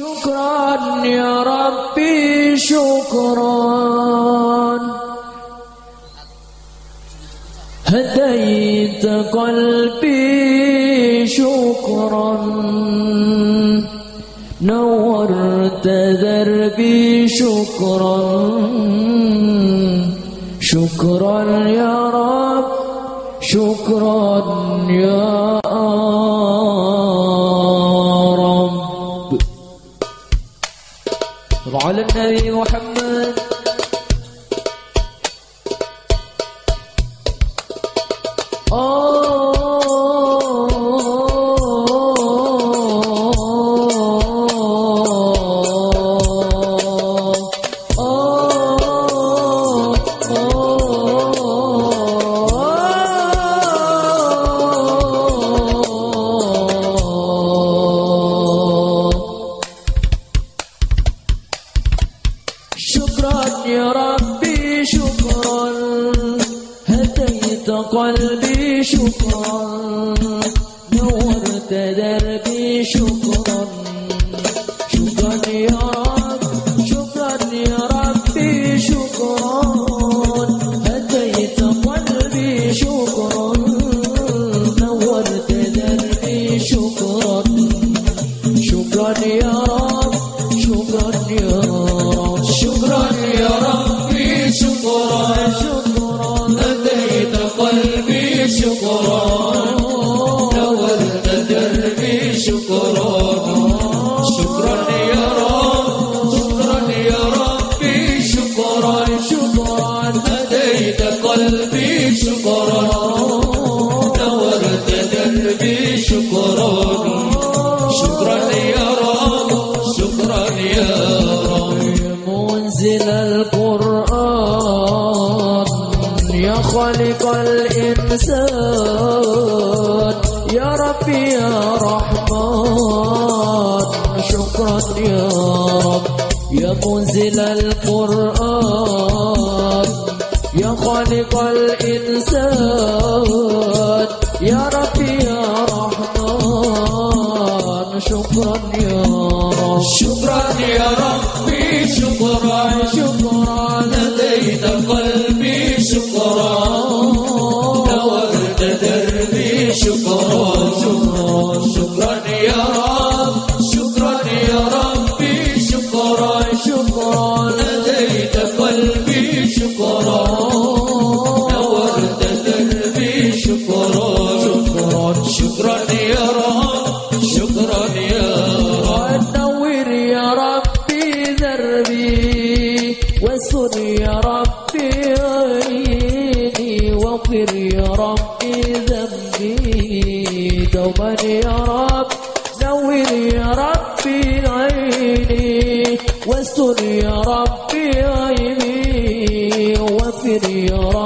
شكرا يا ربي شكرا. هديت قلبي شكرا. نورت دربي شكرا. شكرا يا رب شكرا يا وعلى النبي محمد قلبي شكرا نورت دربي شكرا. قلبي شكرا نورت قلبي شكرا. شكرا يا رب شكرا يا رب. منزل القرآن يا خالق الإنسان. يا ربي يا رحمن شكرا يا رب. يا منزل القرآن خلق الإنسان. يا ربي يا رحمن شكرا يا رب. شكرا يا ربي شكرا شكرا. لديت قلبي شكرا. نورت دربي شكرا. توبني يا رب نور يا ربي عيني واستر يا ربي عيني وافر يا رب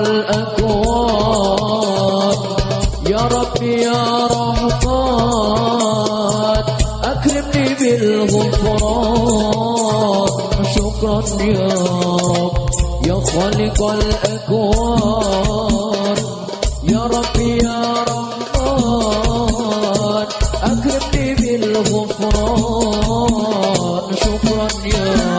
الأكوان يا ربي يا رحمن أكرمني بالغفران. شكرا يا رب يا خالق الأكوان. يا ربي يا رحمن أكرمني بالغفران. شكرا يا رب.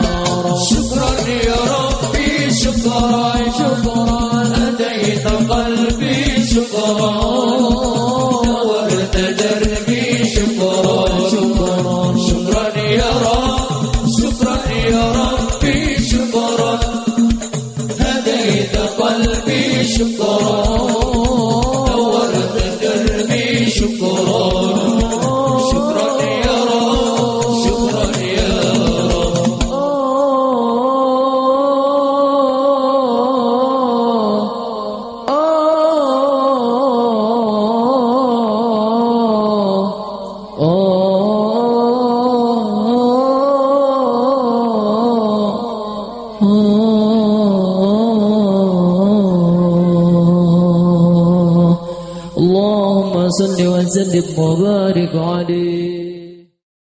صل وسلم وبارك عليه